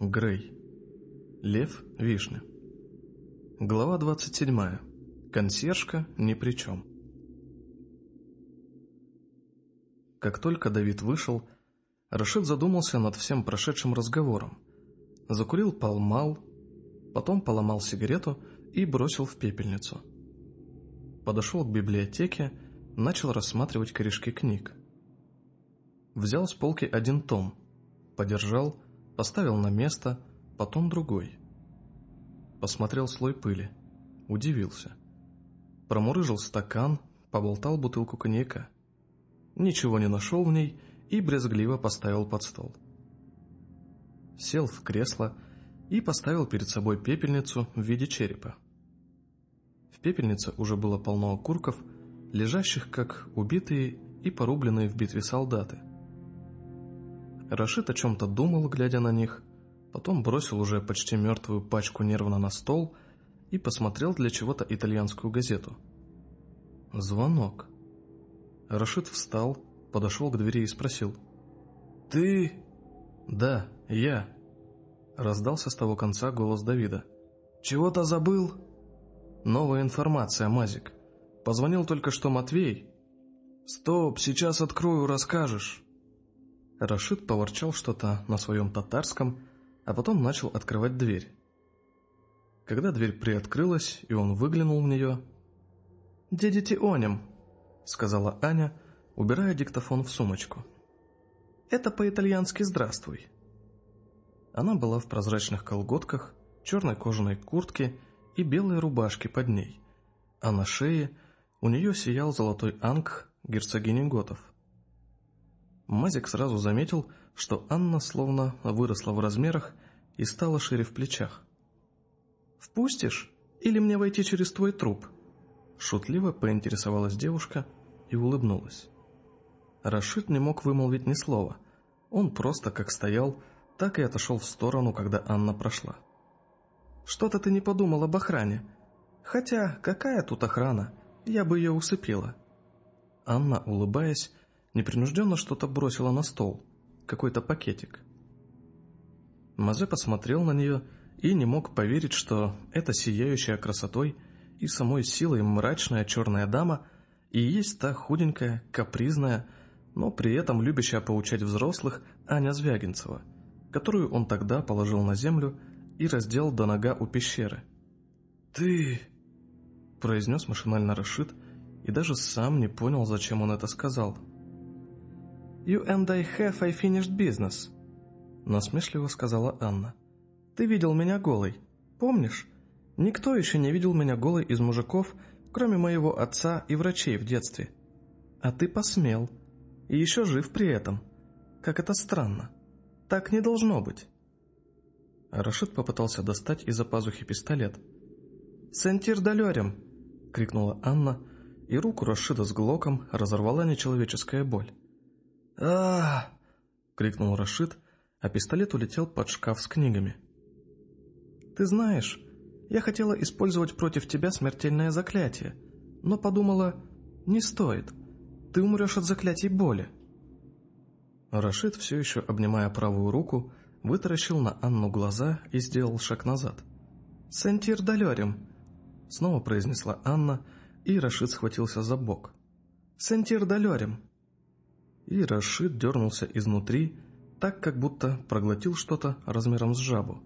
Грей. Лев Вишня. Глава 27. Консьержка ни при чем. Как только Давид вышел, Рашид задумался над всем прошедшим разговором. Закурил полмал, потом поломал сигарету и бросил в пепельницу. Подошел к библиотеке, начал рассматривать корешки книг. Взял с полки один том, подержал, поставил на место, потом другой. Посмотрел слой пыли, удивился. Промурыжил стакан, поболтал бутылку коньяка. Ничего не нашел в ней и брезгливо поставил под стол. Сел в кресло и поставил перед собой пепельницу в виде черепа. В пепельнице уже было полно окурков, лежащих как убитые и порубленные в битве солдаты. Рашид о чем-то думал, глядя на них, потом бросил уже почти мертвую пачку нервно на стол и посмотрел для чего-то итальянскую газету. Звонок. Рашид встал, подошел к двери и спросил. «Ты?» «Да, я», — раздался с того конца голос Давида. «Чего-то забыл?» «Новая информация, Мазик. Позвонил только что Матвей». «Стоп, сейчас открою, расскажешь». Рашид поворчал что-то на своем татарском, а потом начал открывать дверь. Когда дверь приоткрылась, и он выглянул в нее... «Дедите онем», — сказала Аня, убирая диктофон в сумочку. «Это по-итальянски «здравствуй». Она была в прозрачных колготках, черной кожаной куртке и белой рубашке под ней, а на шее у нее сиял золотой анг герцогини Готов. Мазик сразу заметил, что Анна словно выросла в размерах и стала шире в плечах. «Впустишь? Или мне войти через твой труп?» Шутливо поинтересовалась девушка и улыбнулась. Рашид не мог вымолвить ни слова. Он просто как стоял, так и отошел в сторону, когда Анна прошла. «Что-то ты не подумал об охране. Хотя, какая тут охрана? Я бы ее усыпила». Анна, улыбаясь, непринужденно что-то бросила на стол, какой-то пакетик. Мазе посмотрел на нее и не мог поверить, что эта сияющая красотой и самой силой мрачная черная дама и есть та худенькая, капризная, но при этом любящая поучать взрослых Аня Звягинцева, которую он тогда положил на землю и раздел до нога у пещеры. «Ты...» – произнес машинально Рашид и даже сам не понял, зачем он это сказал – «You and I have I finished business», — насмешливо сказала Анна. «Ты видел меня голой, помнишь? Никто еще не видел меня голой из мужиков, кроме моего отца и врачей в детстве. А ты посмел, и еще жив при этом. Как это странно. Так не должно быть». Рашид попытался достать из-за пазухи пистолет. «Сентир далерем!» — крикнула Анна, и руку Рашида с глоком разорвала нечеловеческая боль а крикнул Рашид, а пистолет улетел под шкаф с книгами. «Ты знаешь, я хотела использовать против тебя смертельное заклятие, но подумала, не стоит, ты умрешь от заклятий боли». Рашид, все еще обнимая правую руку, вытаращил на Анну глаза и сделал шаг назад. «Сентир далерем», — снова произнесла Анна, и Рашид схватился за бок. «Сентир далерем» и Рашид дернулся изнутри, так как будто проглотил что-то размером с жабу.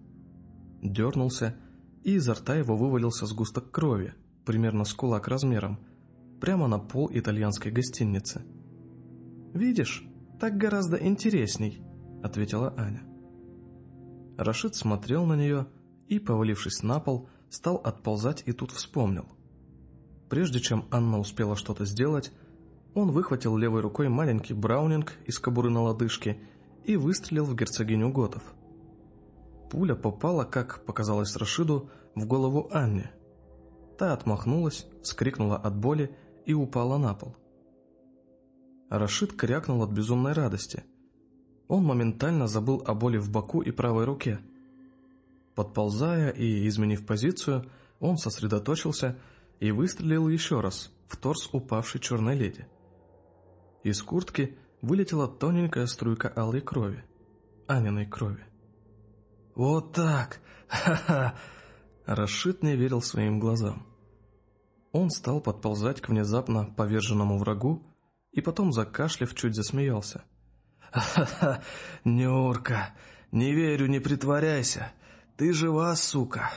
Дернулся, и изо рта его вывалился сгусток крови, примерно с кулак размером, прямо на пол итальянской гостиницы. «Видишь, так гораздо интересней», — ответила Аня. Рашид смотрел на нее и, повалившись на пол, стал отползать и тут вспомнил. Прежде чем Анна успела что-то сделать, он выхватил левой рукой маленький браунинг из кобуры на лодыжке и выстрелил в герцогиню Готов. Пуля попала, как показалось Рашиду, в голову Анне. Та отмахнулась, скрикнула от боли и упала на пол. Рашид крякнул от безумной радости. Он моментально забыл о боли в боку и правой руке. Подползая и изменив позицию, он сосредоточился и выстрелил еще раз в торс упавшей черной леди. Из куртки вылетела тоненькая струйка алой крови, Аниной крови. Вот так! Ха-ха!» Рашид не верил своим глазам. Он стал подползать к внезапно поверженному врагу и потом, закашляв, чуть засмеялся. «Ха-ха! Нюрка! Не верю, не притворяйся! Ты жива, сука!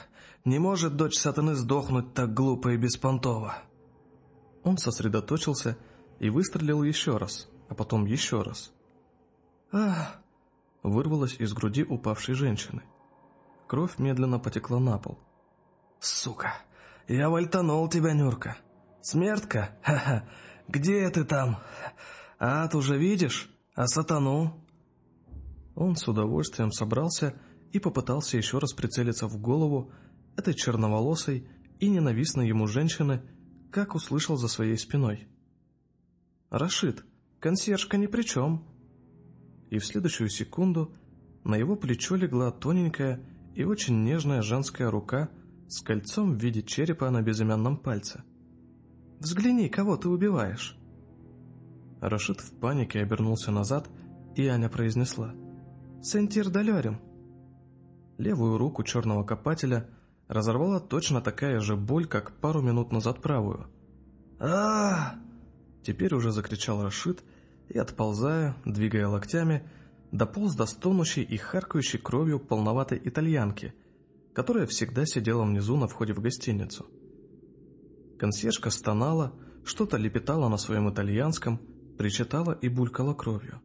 Не может дочь сатаны сдохнуть так глупо и беспонтово!» Он сосредоточился и выстрелил еще раз, а потом еще раз. «Ах!» — вырвалось из груди упавшей женщины. Кровь медленно потекла на пол. «Сука! Я вальтанул тебя, Нюрка! Смертка? Ха-ха! Где ты там? Ад уже видишь? А сатану?» Он с удовольствием собрался и попытался еще раз прицелиться в голову этой черноволосой и ненавистной ему женщины, как услышал за своей спиной. «Рашид, консьержка ни при чем!» И в следующую секунду на его плечо легла тоненькая и очень нежная женская рука с кольцом в виде черепа на безымянном пальце. «Взгляни, кого ты убиваешь!» Рашид в панике обернулся назад, и Аня произнесла «Сентир далерем!» Левую руку черного копателя разорвала точно такая же боль, как пару минут назад правую. а Теперь уже закричал Рашид и, отползая, двигая локтями, дополз до стонущей и харкающей кровью полноватой итальянки, которая всегда сидела внизу на входе в гостиницу. Консьержка стонала, что-то лепетала на своем итальянском, причитала и булькала кровью.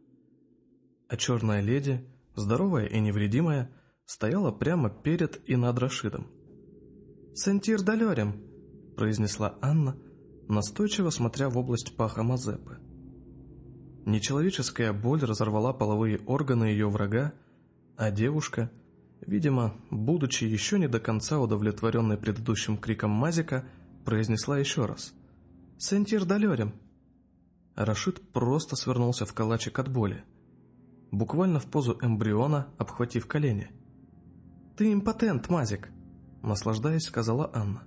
А черная леди, здоровая и невредимая, стояла прямо перед и над Рашидом. «Сентир далерем», — произнесла Анна, настойчиво смотря в область паха Мазепы. Нечеловеческая боль разорвала половые органы ее врага, а девушка, видимо, будучи еще не до конца удовлетворенной предыдущим криком Мазика, произнесла еще раз «Сентир далерем». Рашид просто свернулся в калачик от боли, буквально в позу эмбриона, обхватив колени. «Ты импотент, Мазик», — наслаждаясь, сказала Анна.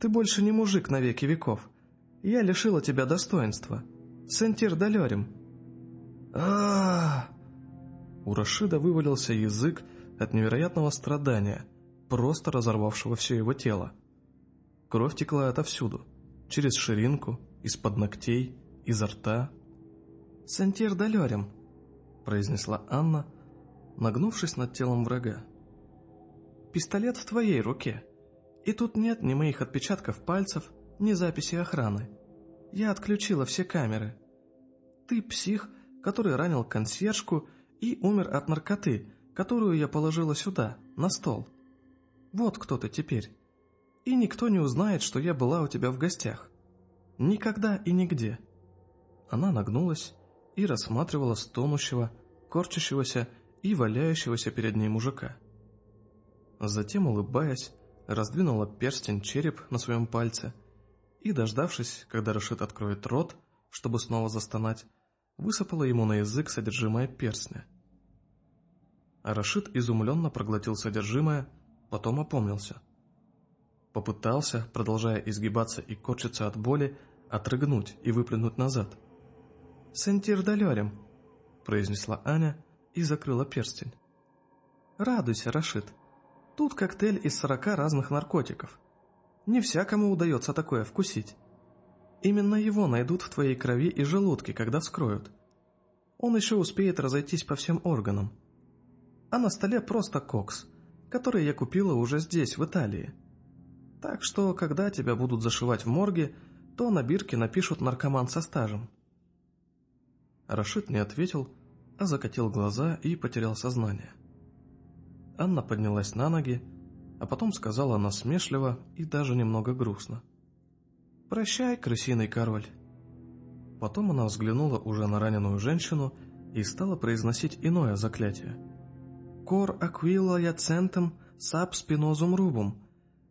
«Ты больше не мужик на веки веков. Я лишила тебя достоинства». Сентир далерем. а У Рашида вывалился язык от невероятного страдания, просто разорвавшего все его тело. Кровь текла отовсюду, через ширинку, из-под ногтей, изо рта. «Сентир далерем», — произнесла Анна, нагнувшись над телом врага. «Пистолет в твоей руке, и тут нет ни моих отпечатков пальцев, ни записи охраны. Я отключила все камеры. Ты псих, который ранил консьержку и умер от наркоты, которую я положила сюда, на стол. Вот кто ты теперь. И никто не узнает, что я была у тебя в гостях. Никогда и нигде. Она нагнулась и рассматривала стонущего, корчащегося и валяющегося перед ней мужика. Затем, улыбаясь, раздвинула перстень череп на своем пальце – и, дождавшись, когда Рашид откроет рот, чтобы снова застонать, высыпала ему на язык содержимое перстня. А Рашид изумленно проглотил содержимое, потом опомнился. Попытался, продолжая изгибаться и корчиться от боли, отрыгнуть и выплюнуть назад. «Сентир далерем», — произнесла Аня и закрыла перстень. «Радуйся, Рашид. Тут коктейль из сорока разных наркотиков. Не всякому удается такое вкусить. Именно его найдут в твоей крови и желудке, когда вскроют. Он еще успеет разойтись по всем органам. А на столе просто кокс, который я купила уже здесь, в Италии. Так что, когда тебя будут зашивать в морге, то на бирке напишут «наркоман со стажем». Рашид не ответил, а закатил глаза и потерял сознание. Анна поднялась на ноги, а потом сказала насмешливо и даже немного грустно. «Прощай, крысиный король». Потом она взглянула уже на раненую женщину и стала произносить иное заклятие. «Cor aquila jacentem sap spinosum rubum,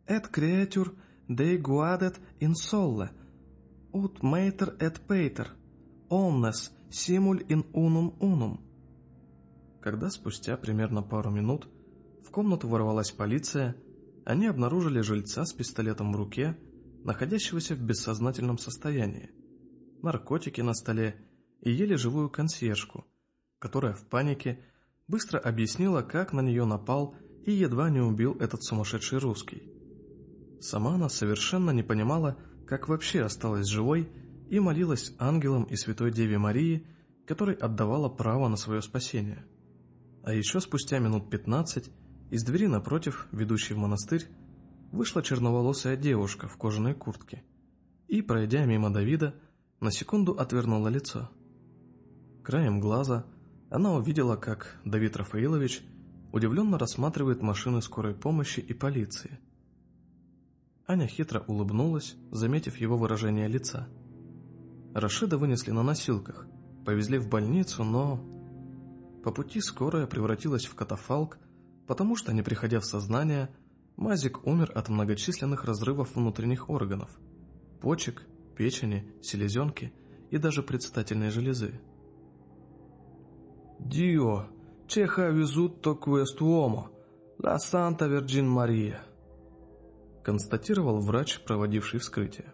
et creatur dei guadet in solle, ut mater et pater, omnes simul in unum unum». Когда спустя примерно пару минут в комнату ворвалась полиция, они обнаружили жильца с пистолетом в руке, находящегося в бессознательном состоянии, наркотики на столе и еле живую консьержку, которая в панике быстро объяснила, как на нее напал и едва не убил этот сумасшедший русский. Сама она совершенно не понимала, как вообще осталась живой, и молилась ангелам и Святой Деве Марии, которой отдавала право на свое спасение. А еще спустя минут пятнадцать из двери напротив, ведущей в монастырь, вышла черноволосая девушка в кожаной куртке и, пройдя мимо Давида, на секунду отвернула лицо. Краем глаза она увидела, как Давид Рафаилович удивленно рассматривает машины скорой помощи и полиции. Аня хитро улыбнулась, заметив его выражение лица. Рашида вынесли на носилках, повезли в больницу, но... По пути скорая превратилась в катафалк, потому что, не приходя в сознание, Мазик умер от многочисленных разрывов внутренних органов – почек, печени, селезенки и даже предстательной железы. «Дио, чеха везут то квестуомо, ла Санта Верджин Мария», констатировал врач, проводивший вскрытие.